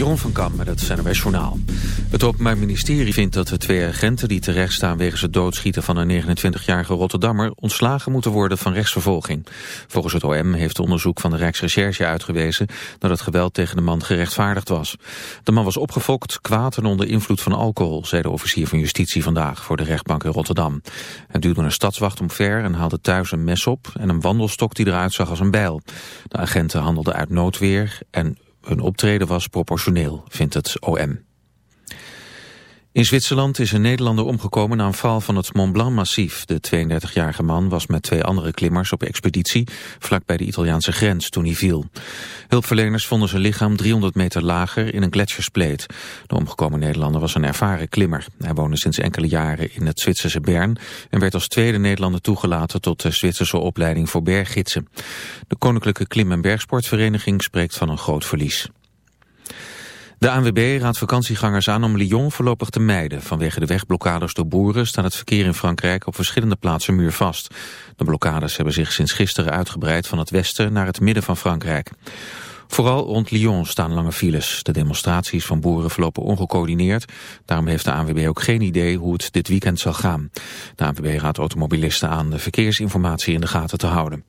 Jeroen van Kam met het NWS Journaal. Het Openbaar Ministerie vindt dat de twee agenten die terecht staan... wegens het doodschieten van een 29-jarige Rotterdammer... ontslagen moeten worden van rechtsvervolging. Volgens het OM heeft onderzoek van de Rijksrecherche uitgewezen... dat het geweld tegen de man gerechtvaardigd was. De man was opgefokt, kwaad en onder invloed van alcohol... zei de officier van justitie vandaag voor de rechtbank in Rotterdam. Hij duwde een stadswacht omver en haalde thuis een mes op... en een wandelstok die eruit zag als een bijl. De agenten handelden uit noodweer en hun optreden was proportioneel, vindt het OM. In Zwitserland is een Nederlander omgekomen na een val van het Mont Blanc-massief. De 32-jarige man was met twee andere klimmers op expeditie vlak de Italiaanse grens toen hij viel. Hulpverleners vonden zijn lichaam 300 meter lager in een gletsjerspleet. De omgekomen Nederlander was een ervaren klimmer. Hij woonde sinds enkele jaren in het Zwitserse Bern en werd als tweede Nederlander toegelaten tot de Zwitserse opleiding voor berggidsen. De Koninklijke Klim- en Bergsportvereniging spreekt van een groot verlies. De ANWB raadt vakantiegangers aan om Lyon voorlopig te mijden. Vanwege de wegblokkades door boeren staat het verkeer in Frankrijk op verschillende plaatsen muurvast. De blokkades hebben zich sinds gisteren uitgebreid van het westen naar het midden van Frankrijk. Vooral rond Lyon staan lange files. De demonstraties van boeren verlopen ongecoördineerd. Daarom heeft de ANWB ook geen idee hoe het dit weekend zal gaan. De ANWB raadt automobilisten aan de verkeersinformatie in de gaten te houden.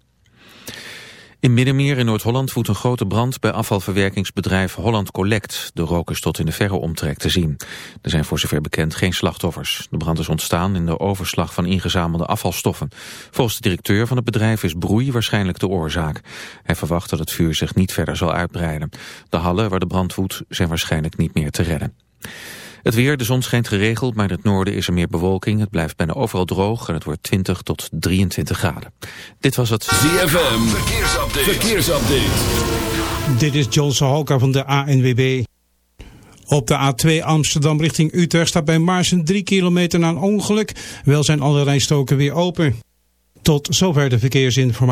In Middenmeer in Noord-Holland voedt een grote brand bij afvalverwerkingsbedrijf Holland Collect. De rook is tot in de verre omtrek te zien. Er zijn voor zover bekend geen slachtoffers. De brand is ontstaan in de overslag van ingezamelde afvalstoffen. Volgens de directeur van het bedrijf is broei waarschijnlijk de oorzaak. Hij verwacht dat het vuur zich niet verder zal uitbreiden. De hallen waar de brand woedt zijn waarschijnlijk niet meer te redden. Het weer, de zon schijnt geregeld, maar in het noorden is er meer bewolking. Het blijft bijna overal droog en het wordt 20 tot 23 graden. Dit was het ZFM Verkeersupdate. Verkeersupdate. Dit is John Sahoka van de ANWB. Op de A2 Amsterdam richting Utrecht staat bij Maarsen 3 kilometer na een ongeluk. Wel zijn alle rijstoken weer open. Tot zover de verkeersinformatie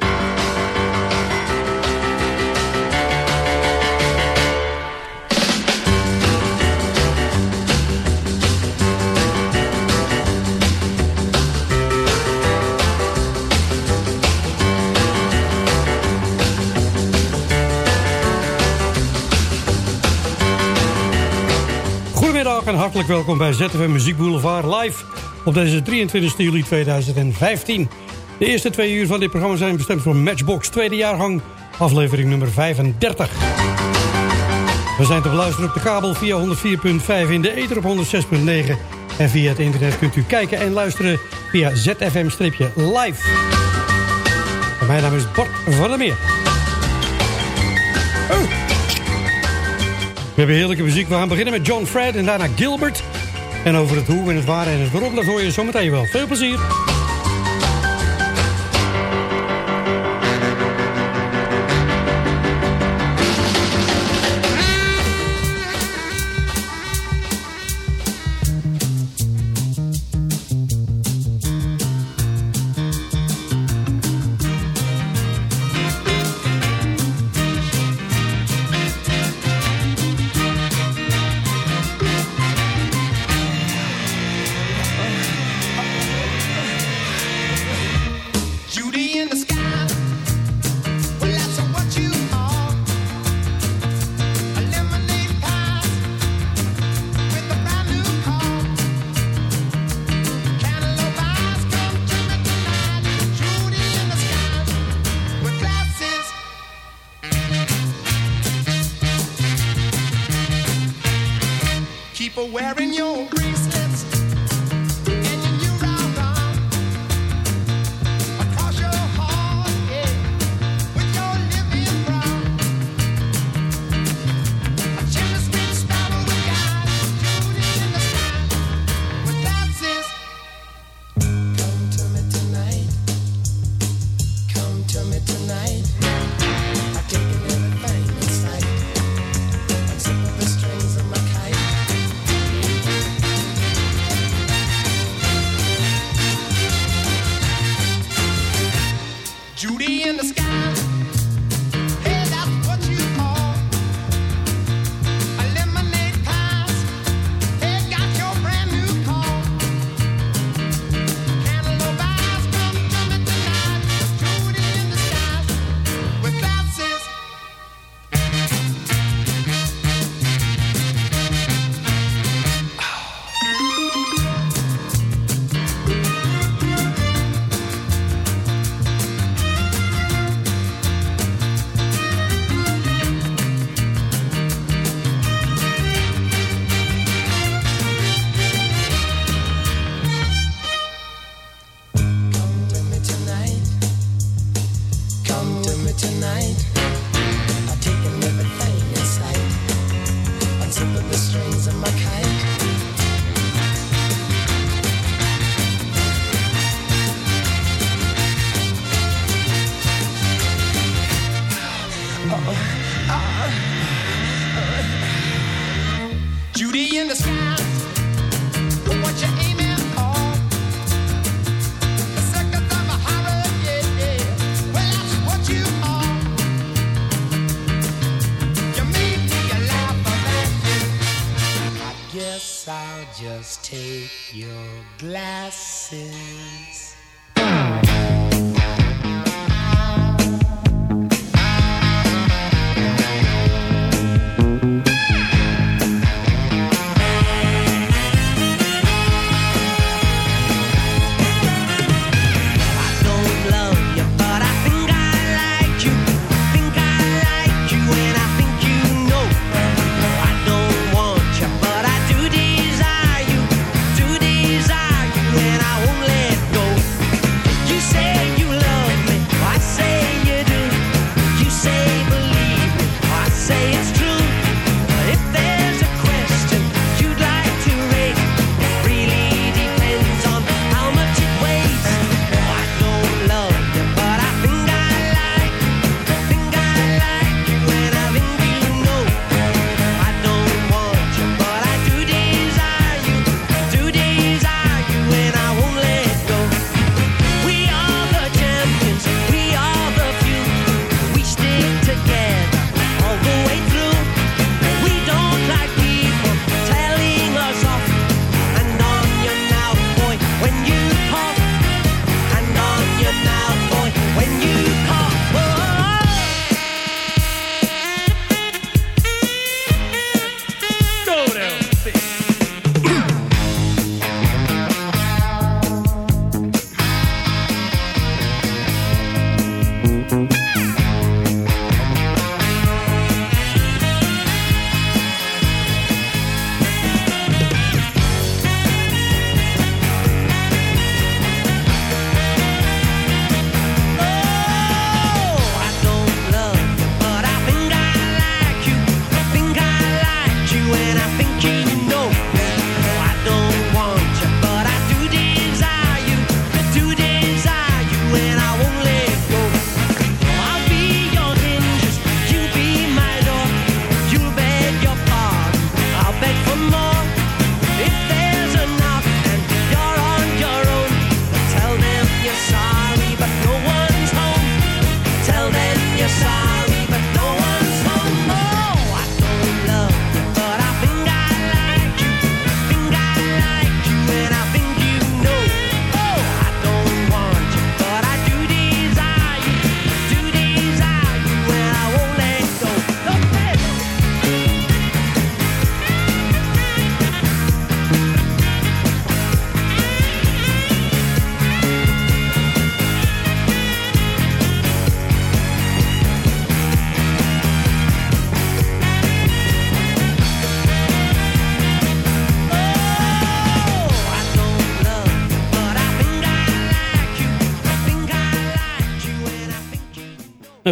En hartelijk welkom bij ZFM Muziek Boulevard live op deze 23 juli 2015. De eerste twee uur van dit programma zijn bestemd voor Matchbox tweede jaargang, aflevering nummer 35. We zijn te beluisteren op de kabel via 104.5 in de ether op 106.9 en via het internet kunt u kijken en luisteren via ZFM-live. Mijn naam is Bart van der Meer. Oh. We hebben heerlijke muziek. We gaan beginnen met John Fred en daarna Gilbert. En over het hoe en het waar en het waarom, dat hoor je zometeen wel. Veel plezier! Wearing your Judy in the sky. What you aiming for. The yeah, yeah. Well, that's what you are. You made laugh I guess I'll just take your glasses.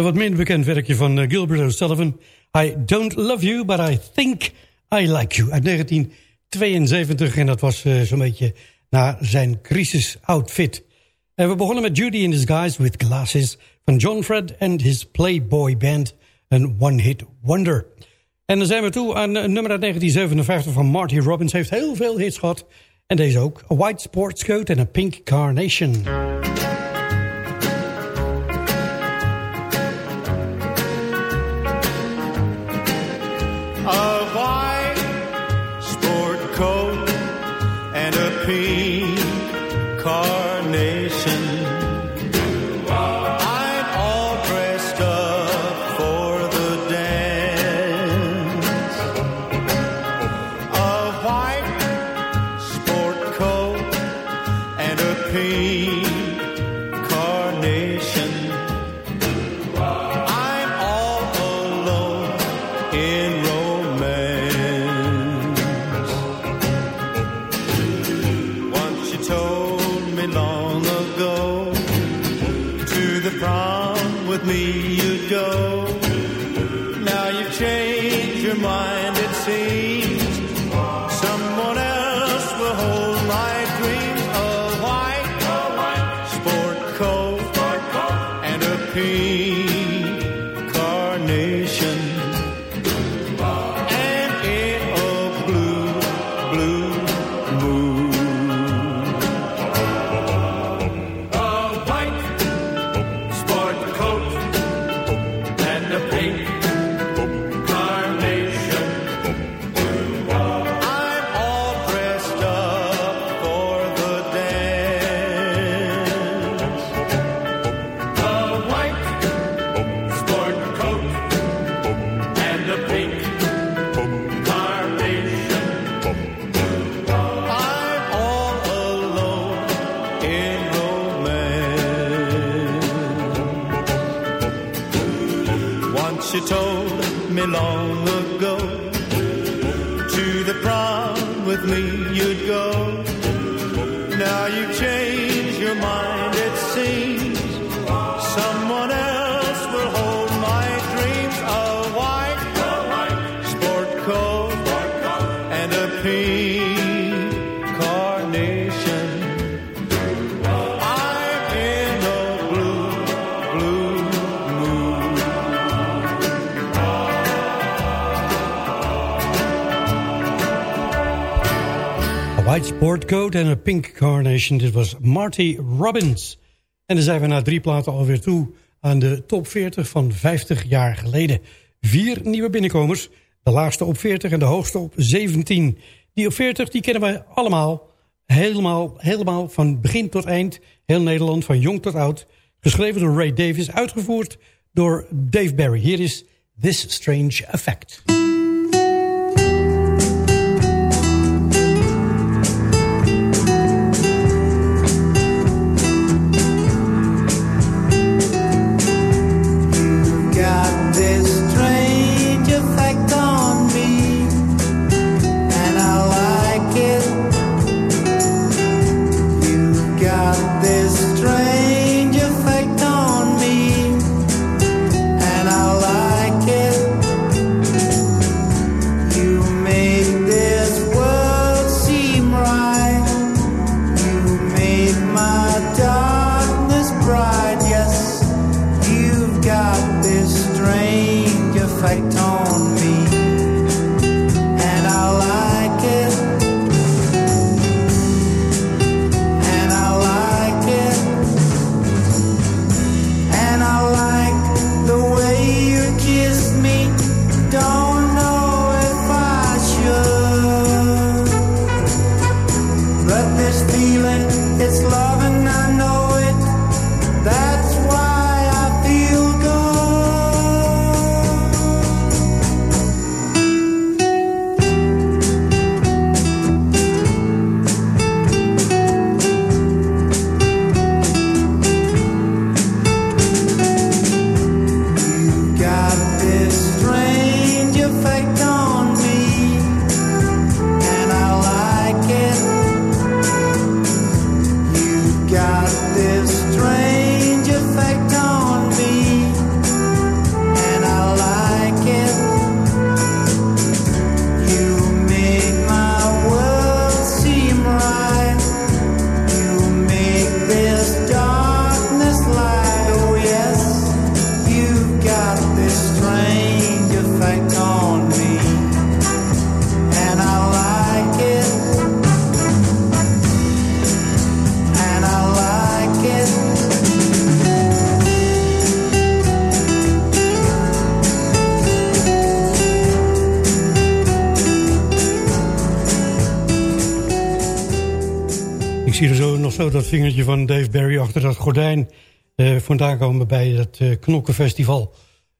Wat minder bekend werkje van uh, Gilbert O'Sullivan. I don't love you, but I think I like you. Uit 1972 en dat was uh, zo'n beetje na zijn crisis-outfit. En we begonnen met Judy in Disguise with Glasses... van John Fred and his Playboy Band. Een one-hit wonder. En dan zijn we toe aan nummer uit 1957 van Marty Robbins. Heeft heel veel hits gehad. En deze ook. A White Sportscoat en a Pink Carnation. she told me long ago. To the prom with me you'd go. Now you've changed your mind. Coat en een Pink Carnation. Dit was Marty Robbins. En dan zijn we na drie platen alweer toe aan de top 40 van 50 jaar geleden. Vier nieuwe binnenkomers. De laagste op 40 en de hoogste op 17. Die op 40 die kennen wij allemaal. Helemaal, helemaal van begin tot eind. Heel Nederland, van jong tot oud. Geschreven door Ray Davis, uitgevoerd door Dave Barry. Hier is This Strange Effect. This strange dat vingertje van Dave Barry achter dat gordijn uh, vandaan komen bij het uh, Knokkenfestival.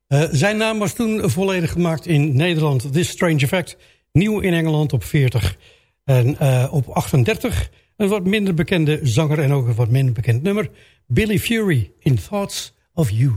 Uh, zijn naam was toen volledig gemaakt in Nederland. This Strange Effect. Nieuw in Engeland op 40. En op 38 een wat minder bekende zanger en ook een wat minder bekend nummer. Billy Fury in Thoughts of You.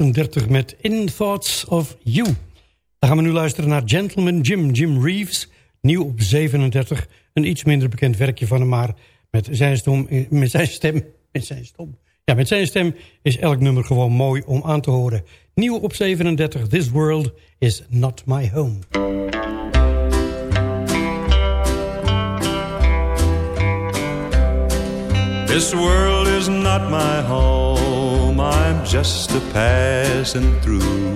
38 met In Thoughts of You. Dan gaan we nu luisteren naar Gentleman Jim, Jim Reeves. Nieuw op 37, een iets minder bekend werkje van hem... maar met zijn, met zijn stem... Met zijn stom. Ja, met zijn stem is elk nummer gewoon mooi om aan te horen. Nieuw op 37, This World is Not My Home. This world is not my home, Just a passing through.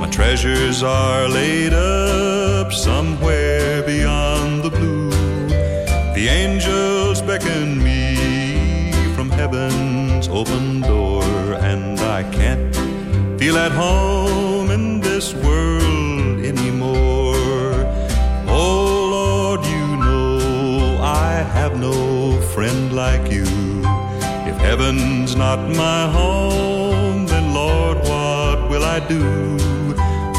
My treasures are laid up somewhere beyond the blue. The angels beckon me from heaven's open door, and I can't feel at home in this world anymore. Oh Lord, you know I have no friend like you. If heaven's not my home, I do?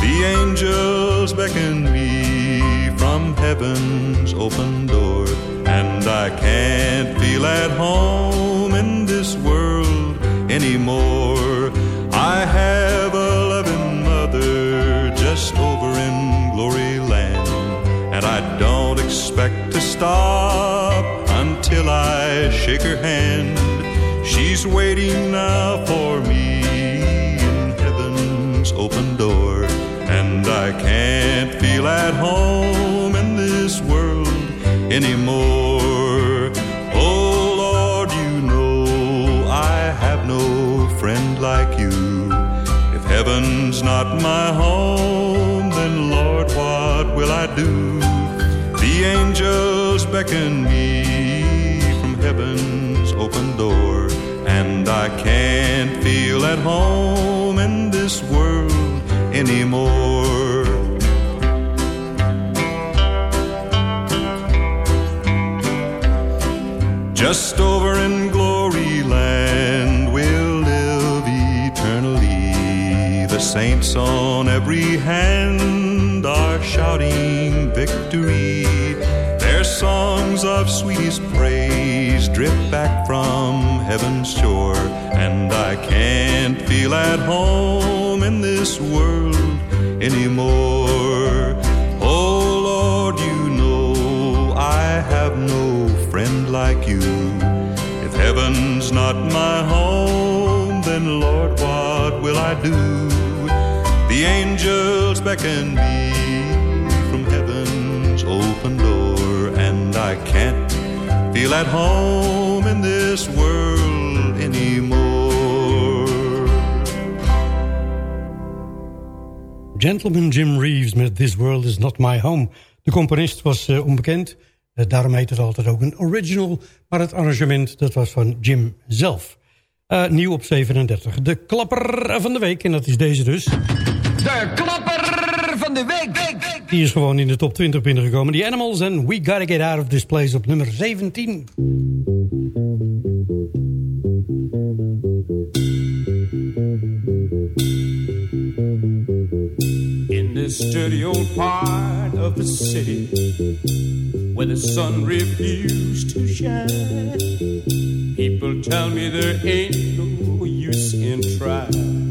The angels beckon me from heaven's open door, and I can't feel at home in this world anymore. I have a loving mother just over in glory land, and I don't expect to stop until I shake her hand. She's waiting now for me open door, and I can't feel at home in this world anymore. Oh Lord, you know I have no friend like you. If heaven's not my home, then Lord, what will I do? The angels beckon me from heaven's open door. And I can't feel at home in this world anymore. Just over in glory land we'll live eternally. The saints on every hand are shouting victory. Their songs of sweetest praise drip back from heaven's shore. And I can't feel at home in this world anymore. Oh Lord, you know I have no friend like you. If heaven's not my home, then Lord, what will I do? The angels beckon me from heaven's open door, and I can't feel at home in this world Gentleman Jim Reeves met This World Is Not My Home. De componist was uh, onbekend. Uh, daarom heet het altijd ook een original. Maar het arrangement dat was van Jim zelf. Uh, nieuw op 37. De klapper van de week. En dat is deze dus. De klapper van de week. Die is gewoon in de top 20 binnengekomen. Die Animals en We Gotta Get Out of This Place op nummer 17. This dirty old part of the city where the sun refused to shine, people tell me there ain't no use in trying.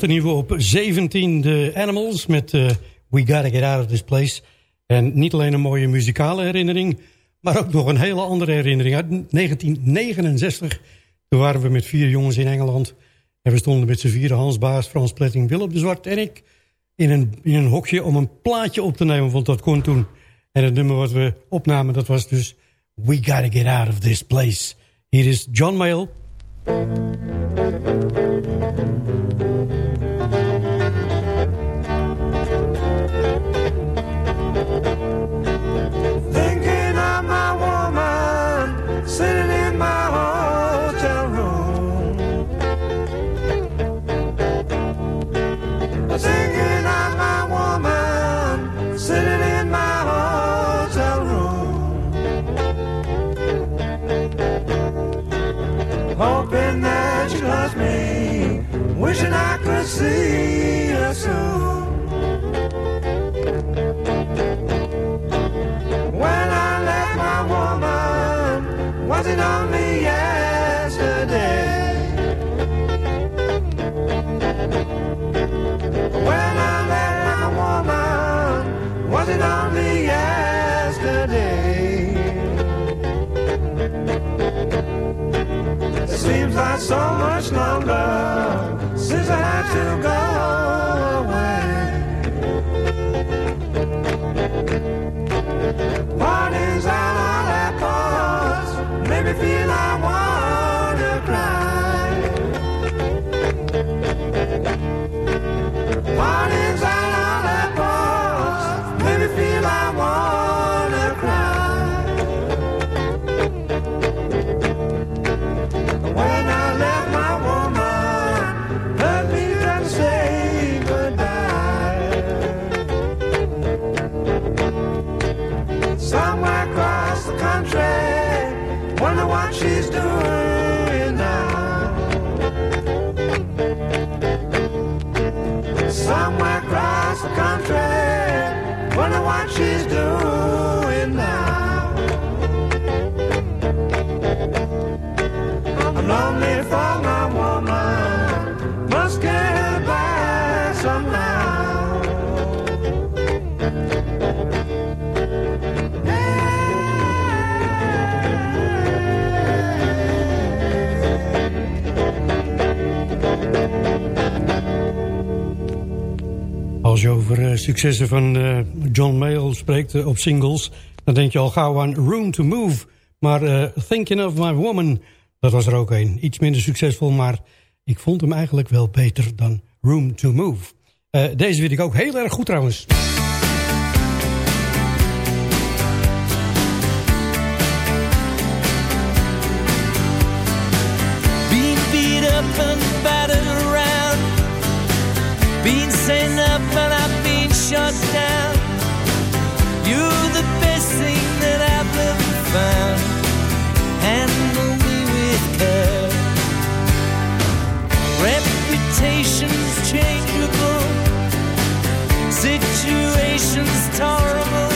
hetzelfde niveau op 17 de Animals met eh, We Gotta Get Out of This Place. En niet alleen een mooie muzikale herinnering, maar ook nog een hele andere herinnering. Uit 1969, toen waren we met vier jongens in Engeland. En we stonden met z'n vieren, Hans Baas, Frans Pletting, Willem de Zwart en ik... In een, in een hokje om een plaatje op te nemen, want dat kon toen. En het nummer wat we opnamen, dat was dus... We Gotta Get Out of This Place. Hier is John Mayall. see. Seems like so much longer since I had to go away. Parties and all that cause? made me feel I wanna cry. Parties successen van eh, John Mayall spreekt eh, op singles... dan denk je al gauw aan Room to Move. Maar eh, Thinking of My Woman, dat was er ook een. Iets minder succesvol, maar ik vond hem eigenlijk wel beter dan Room to Move. deze vind ik ook heel erg goed trouwens. Being beat up and battered around. Being sent up shut. You're the best thing that I've ever found. Handle me with care. Reputations changeable, situations terrible.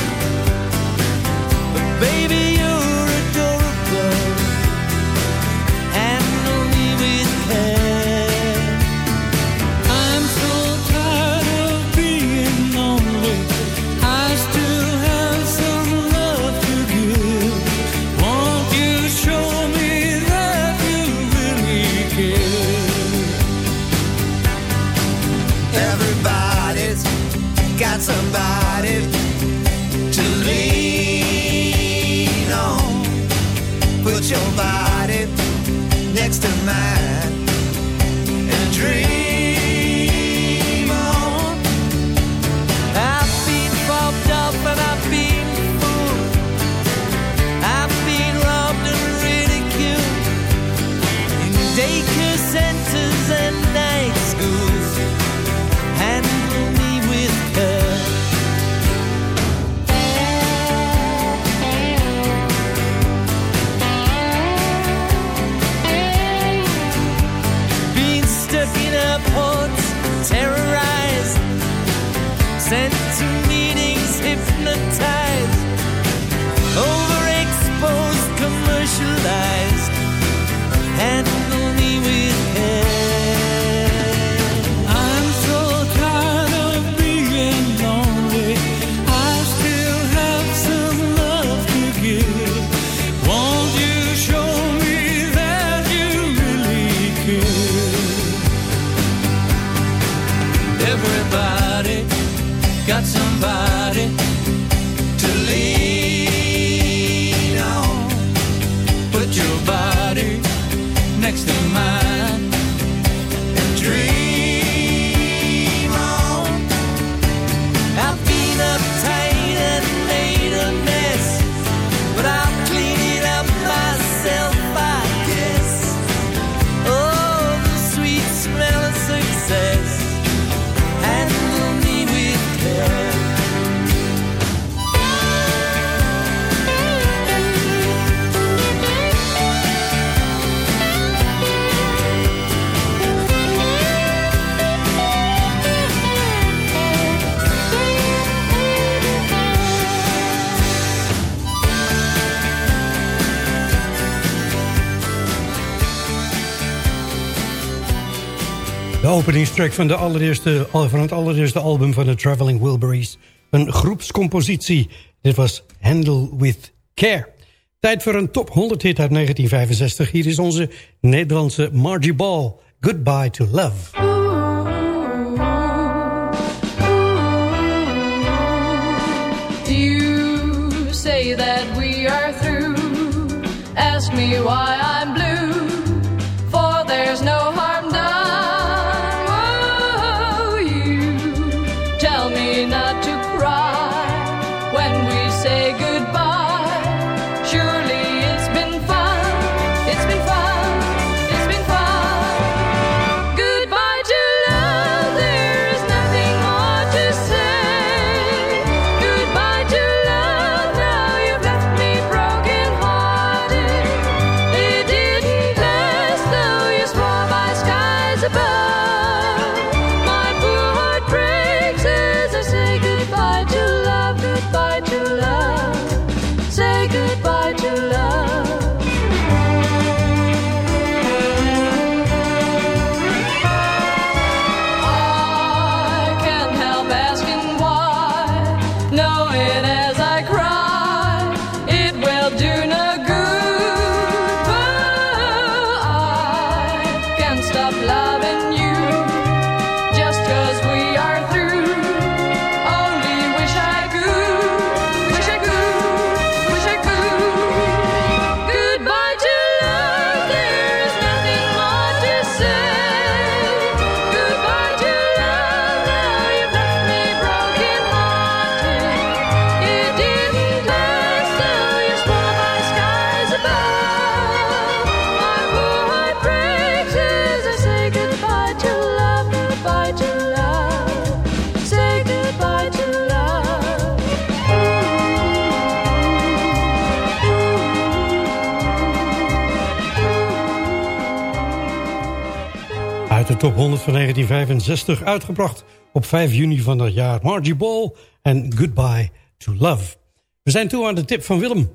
Openingstrack van, de allereerste, van het allereerste album van de Traveling Wilburys. Een groepscompositie. Dit was Handle With Care. Tijd voor een top 100 hit uit 1965. Hier is onze Nederlandse Margie Ball. Goodbye to Love. You say that we are through. Ask me why I'm top 100 van 1965, uitgebracht op 5 juni van dat jaar. Margie Ball en Goodbye to Love. We zijn toe aan de tip van Willem.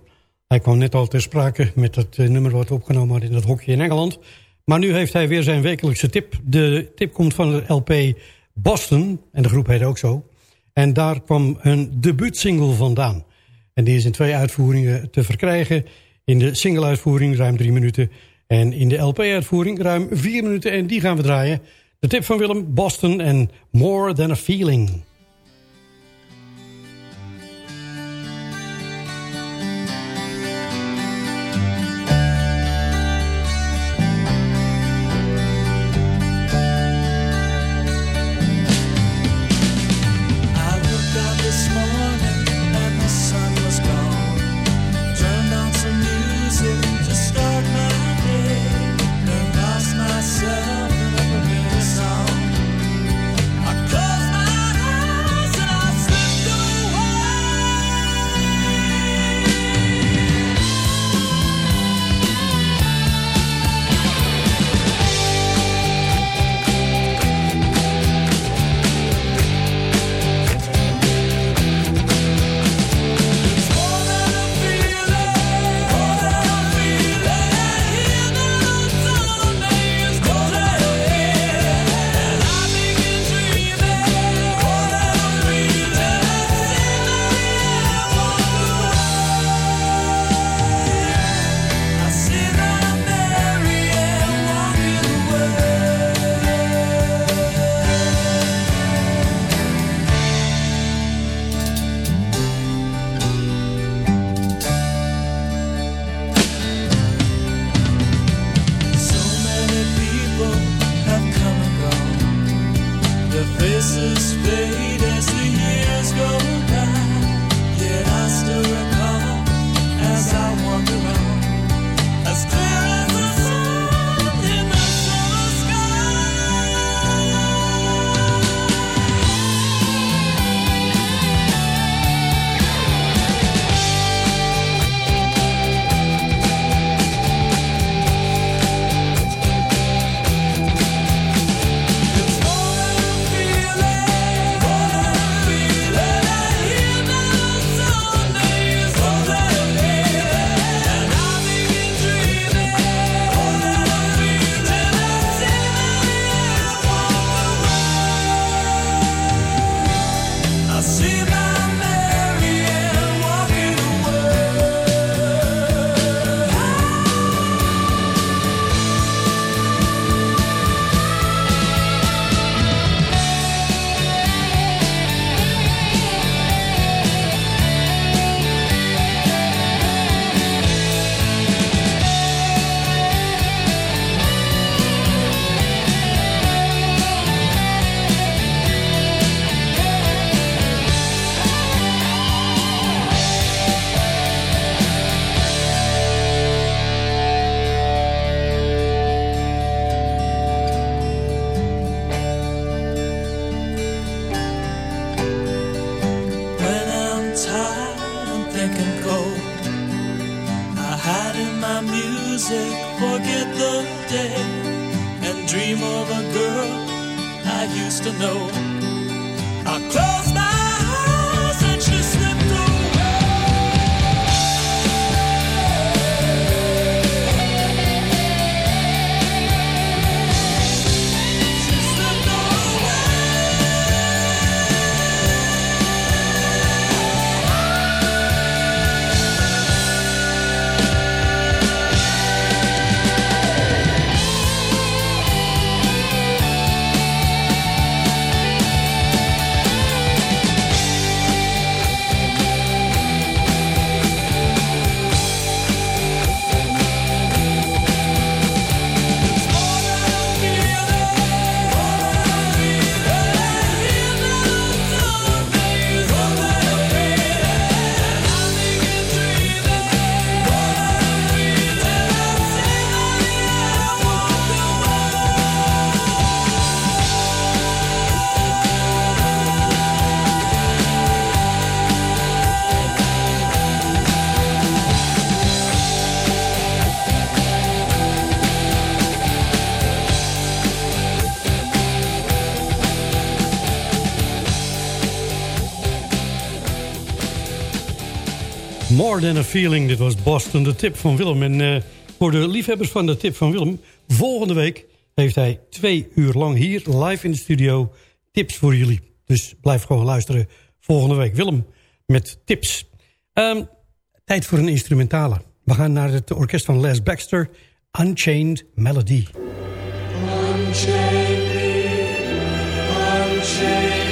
Hij kwam net al ter sprake met het eh, nummer wat opgenomen had in het hokje in Engeland. Maar nu heeft hij weer zijn wekelijkse tip. De tip komt van de LP Boston, en de groep heet ook zo. En daar kwam een debuutsingle vandaan. En die is in twee uitvoeringen te verkrijgen. In de single-uitvoering ruim drie minuten. En in de LP-uitvoering ruim vier minuten. En die gaan we draaien. De tip van Willem, Boston en More Than a Feeling. More Than A Feeling, dit was Boston, de tip van Willem. En eh, voor de liefhebbers van de tip van Willem... volgende week heeft hij twee uur lang hier live in de studio tips voor jullie. Dus blijf gewoon luisteren volgende week. Willem met tips. Ehm, tijd voor een instrumentale. We gaan naar het orkest van Les Baxter, Unchained Melody. Unchain me, unchain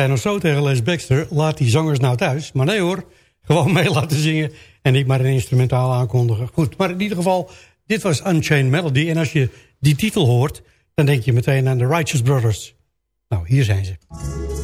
zei nog zo tegen Les Baxter, laat die zangers nou thuis. Maar nee hoor, gewoon mee laten zingen en niet maar een instrumentaal aankondigen. Goed, maar in ieder geval, dit was Unchained Melody. En als je die titel hoort, dan denk je meteen aan de Righteous Brothers. Nou, hier zijn ze.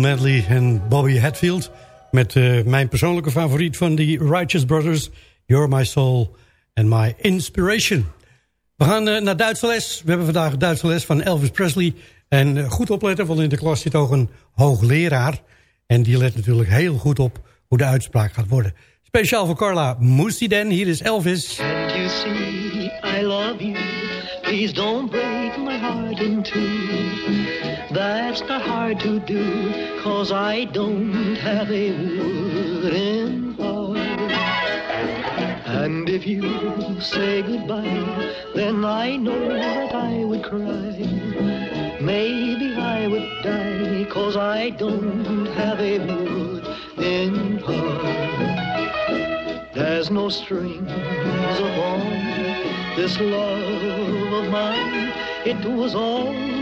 Medley en Bobby Hatfield... met eh, mijn persoonlijke favoriet van de Righteous Brothers... You're My Soul and My Inspiration. We gaan eh, naar Duitse les. We hebben vandaag Duitse les van Elvis Presley. En eh, goed opletten, want in de klas zit ook een hoogleraar. En die let natuurlijk heel goed op hoe de uitspraak gaat worden. Speciaal voor Carla Moestie Den. Hier is Elvis. You see I love you? Please don't break my heart. That's not hard to do, cause I don't have a wooden heart. And if you say goodbye, then I know that I would cry. Maybe I would die, cause I don't have a wooden heart. There's no strings upon this love of mine. It was from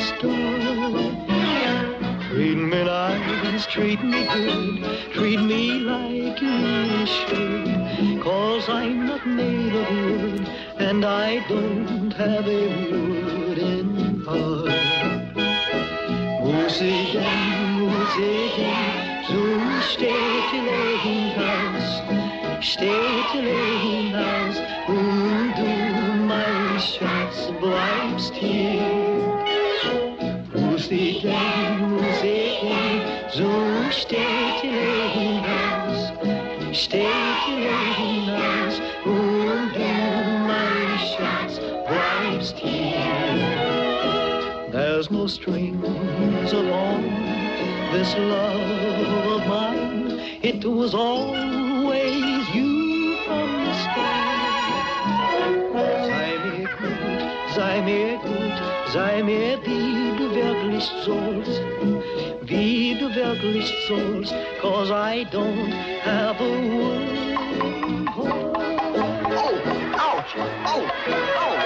start. Treat me nice, treat me good, treat me like you should. Cause I'm not made of wood, and I don't have a wooden heart. Musiken, musiken, so steht die Legenhaus, steht die Legenhaus, und du, mein Schatz, bleibst hier. This love of mine. It was always you from the start. Sei mir gut, sei mir gut, sei mir wie du wirklich sollst, wie du wirklich sollst, cause I don't have a word. Oh, ouch, oh, oh, oh,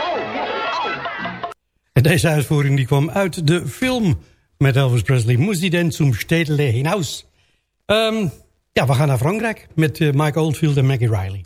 oh. Deze uitvoering die kwam uit de film met Elvis Presley. Moest die den zum Städtele hinaus? Ehm, ja, we gaan naar Frankrijk met eh, Mike Oldfield en Maggie Riley.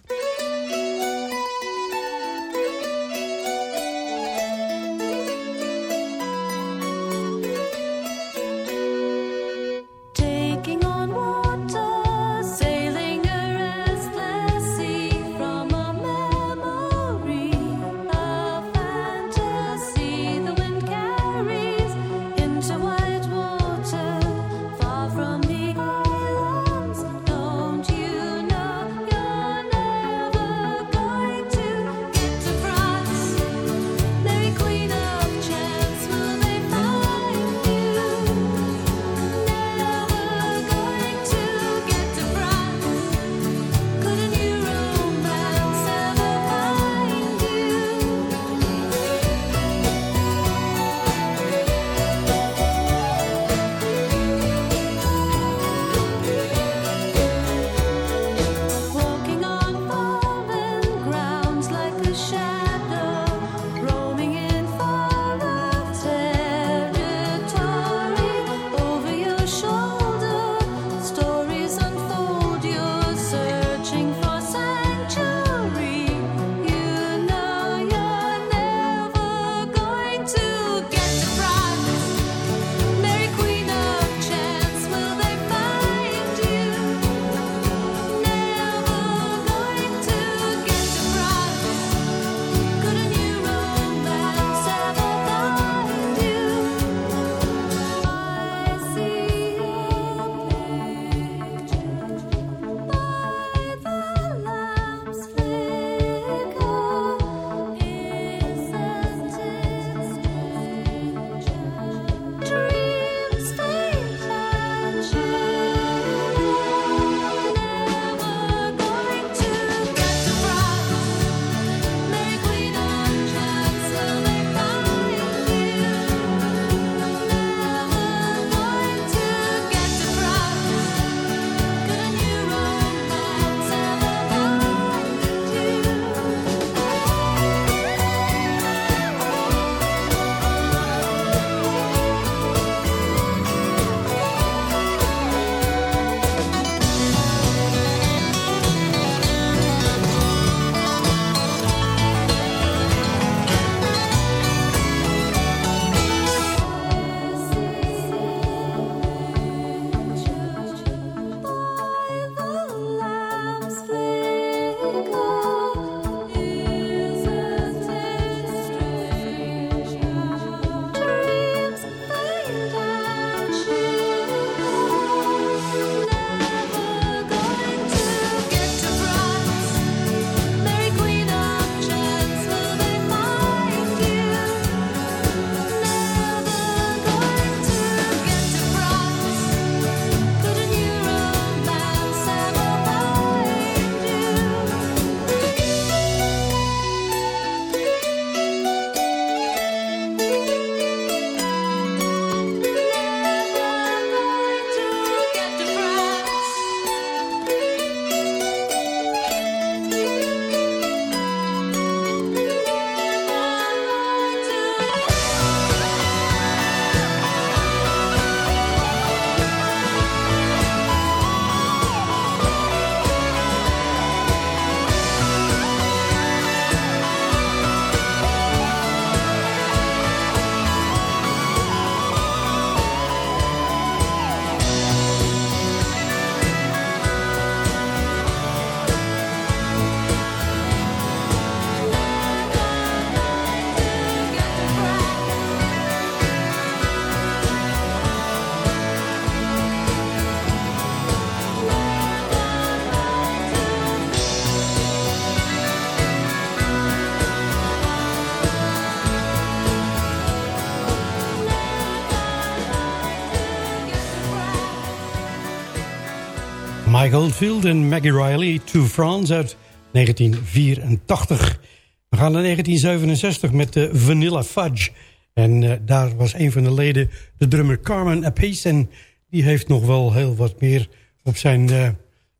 Oldfield en Maggie Riley, To France uit 1984. We gaan naar 1967 met de Vanilla Fudge. En eh, daar was een van de leden, de drummer Carmen Apace. En die heeft nog wel heel wat meer op zijn, eh,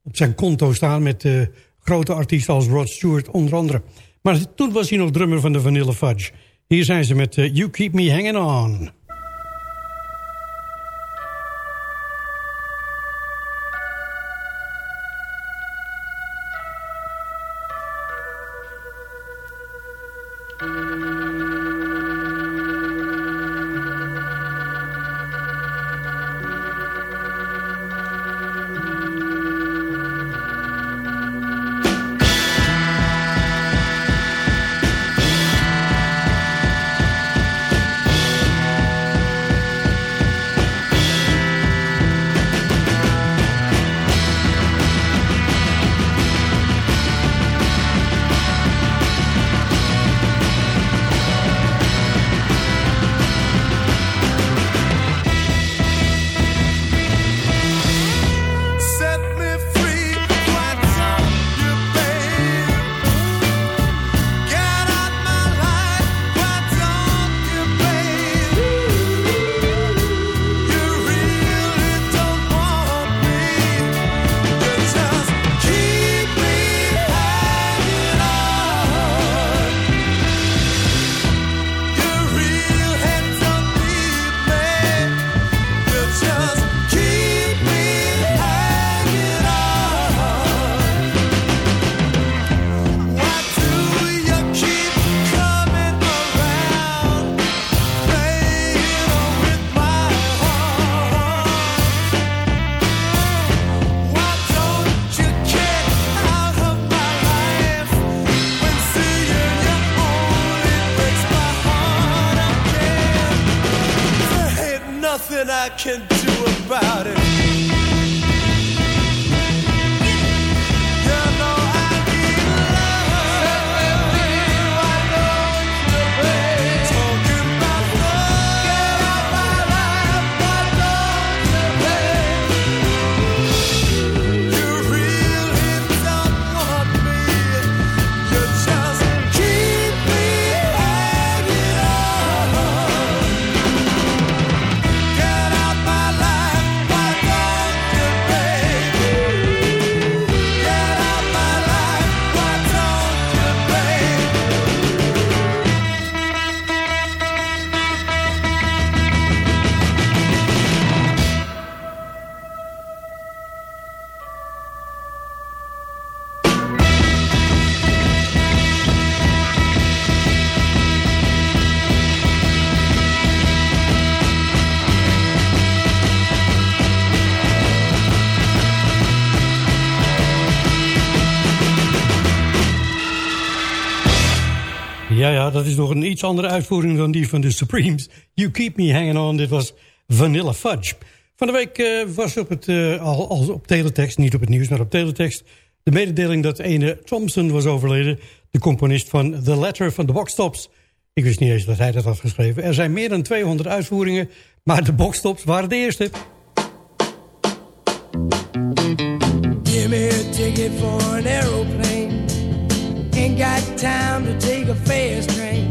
op zijn konto staan... met eh, grote artiesten als Rod Stewart onder andere. Maar toen was hij nog drummer van de Vanilla Fudge. Hier zijn ze met You Keep Me Hanging On. Ja, ja, dat is nog een iets andere uitvoering dan die van de Supremes. You Keep Me Hanging On, dit was Vanilla Fudge. Van de week eh, was op het, eh, al, op teletext, niet op het nieuws, maar op teletext... de mededeling dat ene Thompson was overleden... de componist van The Letter van de Boxtops. Ik wist niet eens dat hij dat had geschreven. Er zijn meer dan 200 uitvoeringen, maar de Boxtops waren de eerste. Give me a ticket for an aeroplane. Ain't got time to take a fast train.